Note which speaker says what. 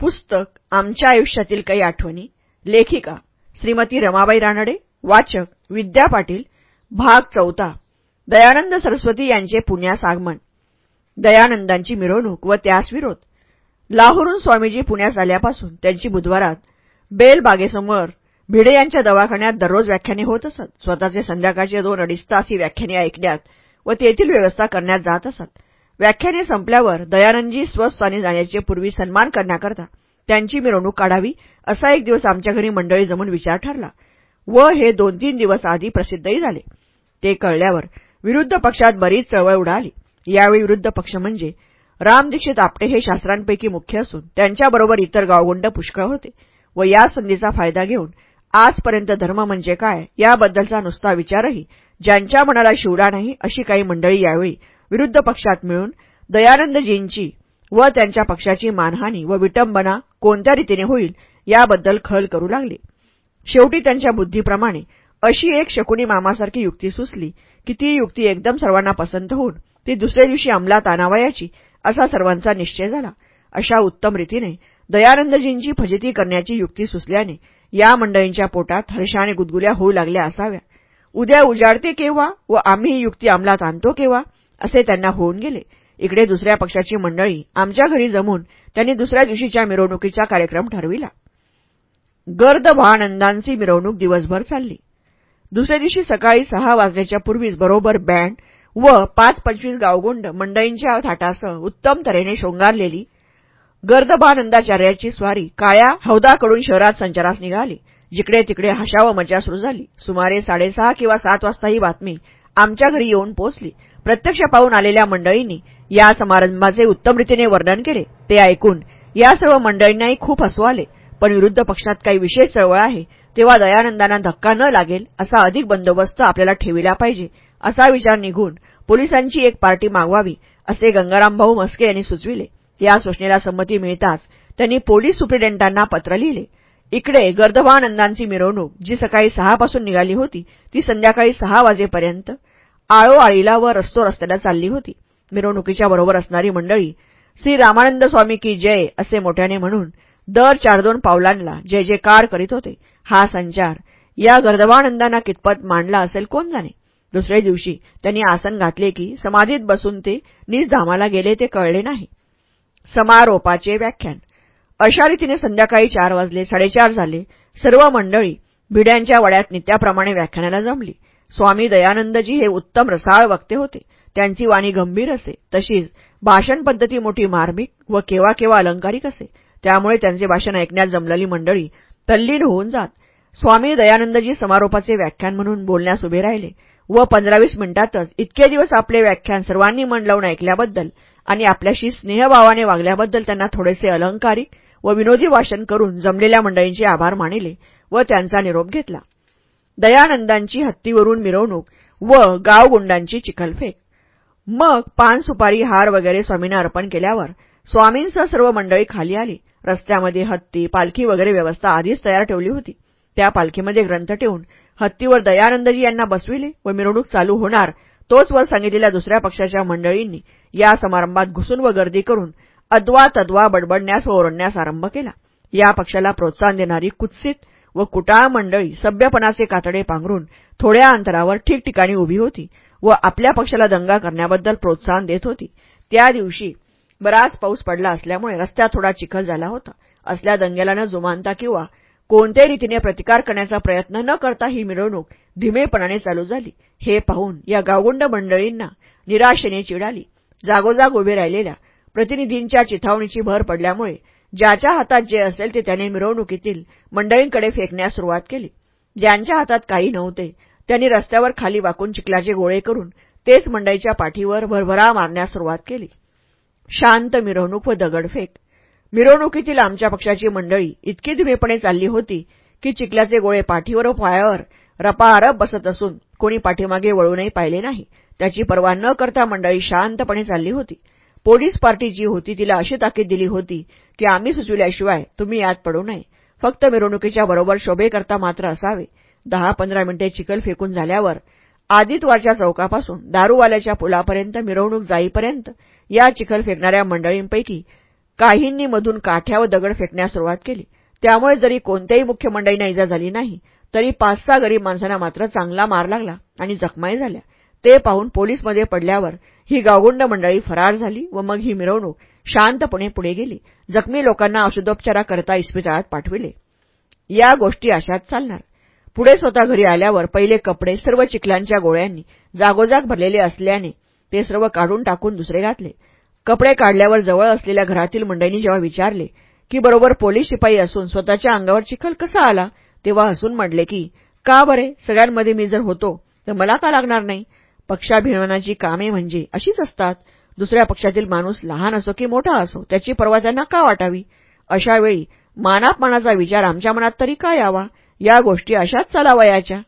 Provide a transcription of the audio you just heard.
Speaker 1: पुस्तक आमच्या आयुष्यातील काही आठवणी लेखिका श्रीमती रमाबाई रानडे वाचक विद्या पाटील भाग चौथा दयानंद सरस्वती यांचे पुण्यास आगमन. दयानंदांची मिरवणूक व त्यास विरोध. लाहोरून स्वामीजी पुण्यास आल्यापासून त्यांची बुधवारात बेलबागेसमोर भिडे यांच्या दवाखान्यात दररोज व्याख्याने होत असत. स्वतःचे संध्याकाळचे दोन अडीच तास ही व्याख्याने ऐकण्यात व तेथील व्यवस्था करण्यात जात असत. व्याख्याने संपल्यावर दयानंदजी स्वस्थानी जाण्याचे पूर्वी सन्मान करण्याकरता त्यांची मिरवणूक काढावी असा एक दिवस आमच्या घरी मंडळी जमून विचार ठरला. व हे दोन तीन दिवस आधी प्रसिद्धही झाले. ते कळल्यावर विरुद्ध पक्षात बरीच चळवळ उडाली. यावेळी विरुद्ध पक्ष म्हणजे राम दीक्षित आपटे हे शास्त्रांपैकी मुख्य असून त्यांच्याबरोबर इतर गावगुंड पुष्कळ होते व या संधीचा फायदा घेऊन आजपर्यंत धर्म म्हणजे काय याबद्दलचा नुसता विचारही ज्यांच्या मनाला शिवडा नाही अशी काही मंडळी यावेळी विरुद्ध पक्षात मिळून दयानंदजींची व त्यांच्या पक्षाची मानहानी व विटंबना कोणत्या रीतीने होईल याबद्दल खल करू लागले. शेवटी त्यांच्या बुद्धीप्रमाणे अशी एक शकुनी मामासारखी युक्ती सुचली की ती युक्ती एकदम सर्वांना पसंत होऊन ती दुसऱ्या दिवशी अंमलात आणावयाची असा सर्वांचा निश्चय झाला. अशा उत्तम रीतीने दयानंदजींची फजिती करण्याची युक्ती सुचल्याने या मंडळींच्या पोटात हर्षाने गुदगुल्या होऊ लागल्या असाव्या. उद्या उजाडते केव्हा व आम्ही ही युक्ती अंमलात आणतो केव्हा? असे त्यांना होऊन गेले. इकडे दुसऱ्या पक्षाची मंडळी आमच्या घरी जमून त्यांनी दुसऱ्या दिवशीच्या मिरवणुकीचा कार्यक्रम ठरविला. गर्द भानंदांची मिरवणूक दिवसभर चालली. दुसऱ्या दिवशी सकाळी सहा वाजण्याच्या पूर्वीच बरोबर बँड व पाच पंचवीस गावगुंड मंडईंच्या थाटासह उत्तम तऱ्हेने शोंगारलेली गर्दभानंदाचार्याची स्वारी काळ्या हौदाकडून शहरात संचारास निघाली जिकडे तिकडे हशा व मजा सुरू झाली. सुमारे साडेसहा किंवा सात वाजता ही बातमी आमच्या घरी येऊन पोहोचली प्रत्यक्ष पाहून आलेल्या मंडळींनी या समारंभाचे उत्तम रीतीने वर्णन केले. ते ऐकून या सर्व मंडळींनाही खूप हसू आले. पण विरुद्ध पक्षात काही विशेष चळवळ आहे तेव्हा दयानंदांना धक्का न लागेल असा अधिक बंदोबस्त आपल्याला ठेविला पाहिजे असा विचार निघून पोलिसांची एक पार्टी मागवावी असे गंगारामभाऊ मस्के यांनी सुचविले. या सूचनेला संमती मिळताच त्यांनी पोलीस सुप्रिटेंडांना पत्र लिहिले. इकडे गर्दभानंदांची मिरवणूक जी सकाळी सहापासून निघाली होती ती संध्याकाळी सहा वाजेपर्यंत आळोआळीला व रस्तो रस्त्याला चालली होती. मिरवणुकीच्या बरोबर असणारी मंडळी श्री रामानंद स्वामी की जय असे मोठ्याने म्हणून दर चार दोन पावलांना जय जयकार करीत होते. हा संचार या गर्दवानंदांना कितपत मांडला असेल कोण जाणे? दुसऱ्या दिवशी त्यांनी आसन घातले की समाधीत बसून ते निजधामाला गेले ते कळले नाही. समारोपाचे व्याख्यान. अशा रीतीने संध्याकाळी चार वाजले साडेचार झाले. सर्व मंडळी भिड्यांच्या वड्यात नित्याप्रमाणे व्याख्यानाला जमली. स्वामी दयानंदजी हे उत्तम रसाळ वक्ते होते. त्यांची वाणी गंभीर असे. तशीच भाषण पद्धती मोठी मार्मिक व केव्हा केव्हा अलंकारिक असे. त्यामुळे त्यांचे भाषण ऐकण्यात जमलेली मंडळी तल्लीन होऊन जात. स्वामी दयानंदजी समारोपाचे व्याख्यान म्हणून बोलण्यास उभे राहिले व पंधरावीस मिनिटातच इतके दिवस आपले व्याख्यान सर्वांनी मन लावून ऐकल्याबद्दल आणि आपल्याशी स्नेहभावाने वागल्याबद्दल त्यांना थोडेसे अलंकारिक व विनोदी भाषण करून जमलेल्या मंडळींचे आभार मानिले व त्यांचा निरोप घेतला. दयानंदांची हत्तीवरून मिरवणूक व गावगुंडांची चिखलफेक. मग पान सुपारी हार वगैरे स्वामींना अर्पण केल्यावर स्वामींसह सर्व मंडळी खाली आली. रस्त्यामध्ये हत्ती पालखी वगैरे व्यवस्था आधीच तयार ठेवली होती. त्या पालखीमध्ये ग्रंथ ठेवून हत्तीवर दयानंदजी यांना बसविले व मिरवणूक चालू होणार तोच वर सांगितलेल्या दुसऱ्या पक्षाच्या मंडळींनी या समारंभात घुसून व गर्दी करून अद्वा तद्वा बडबडण्यास व ओरडण्यास आरंभ केला. या पक्षाला प्रोत्साहन देणारी कुत्सित व कुटाळ मंडळी सभ्यपणाचे कातडे पांघरून थोड्या अंतरावर ठिकठिकाणी उभी होती व आपल्या पक्षाला दंगा करण्याबद्दल प्रोत्साहन देत होती. त्या दिवशी बराच पाऊस पडला असल्यामुळे रस्त्यात थोडा चिखल झाला होता. असल्या दंग्याला न जुमानता किंवा कोणत्याही रीतीने प्रतिकार करण्याचा प्रयत्न न करता ही मिरवणूक धीमेपणाने चालू झाली. हे पाहून या गावगुंड मंडळींना निराशेने चिडाली. जागोजाग उभे राहिलेल्या प्रतिनिधींच्या चिथावणीची भर पडल्यामुळे ज्याच्या हातात जे असेल ते त्याने मिरवणुकीतील मंडळींकडे फेकण्यास सुरुवात केली. ज्यांच्या हातात काही नव्हते त्यांनी रस्त्यावर खाली वाकून चिखलाचे गोळे करून तेच मंडईच्या पाठीवर भरभरा मारण्यास सुरुवात केली. शांत मिरवणूक व दगडफेक. मिरवणुकीतील आमच्या पक्षाची मंडळी इतकी धीमेपणे चालली होती की चिखलाचे गोळे पाठीवर व पायावर रपारप बसत असून कोणी पाठीमागे वळूनही पाहिले नाही. त्याची पर्वा न करता मंडळी शांतपणे चालली होती. पोलीस पार्टी जी होती तिला अशी ताकीद दिली होती की आम्ही सुचविल्याशिवाय तुम्ही यात पडू नये. फक्त मिरवणुकीच्या बरोबर शोभेकरता मात्र असावे. दहा पंधरा मिनिटे चिखल फेकून झाल्यावर आदितवारच्या चौकापासून दारूवाल्याच्या पुलापर्यंत मिरवणूक जाईपर्यंत या चिखल फेकणाऱ्या मंडळींपैकी काहींनी मधून काठ्या व दगड फेकण्यास सुरुवात केली. त्यामुळे जरी कोणत्याही मुख्य मंडळींना इजा झाली नाही तरी पाच सहा गरीब माणसांना मात्र चांगला मार लागला आणि जखमाही झाल्या. ते पाहून पोलीसमध्ये पडल्यावर ही गावगुंड मंडळी फरार झाली व मग ही मिरवणूक शांतपणे पुढे गेली. जखमी लोकांना औषधोपचाराकरता इस्पितळात पाठविले. या गोष्टी अशाच चालणार. पुढे स्वतः घरी आल्यावर पहिले कपडे सर्व चिखलांच्या गोळ्यांनी जागोजाग भरलेले असल्याने ते सर्व काढून टाकून दुसरे घातले. कपडे काढल्यावर जवळ असलेल्या घरातील मंडळींनी जेव्हा विचारले की बरोबर पोलीस शिपाई असून स्वतःच्या अंगावर चिखल कसा आला? तेव्हा हसून म्हटले की का बरे? सगळ्यांमध्ये मी जर होतो तर मला का लागणार नाही? पक्षाभिमानाची कामे म्हणजे अशीच असतात. दुसऱ्या पक्षातील माणूस लहान असो की मोठा असो त्याची पर्वा त्यांना का वाटावी? अशावेळी मानापमानाचा विचार आमच्या मनात तरी का यावा? या गोष्टी अशाच चालावयाच्या.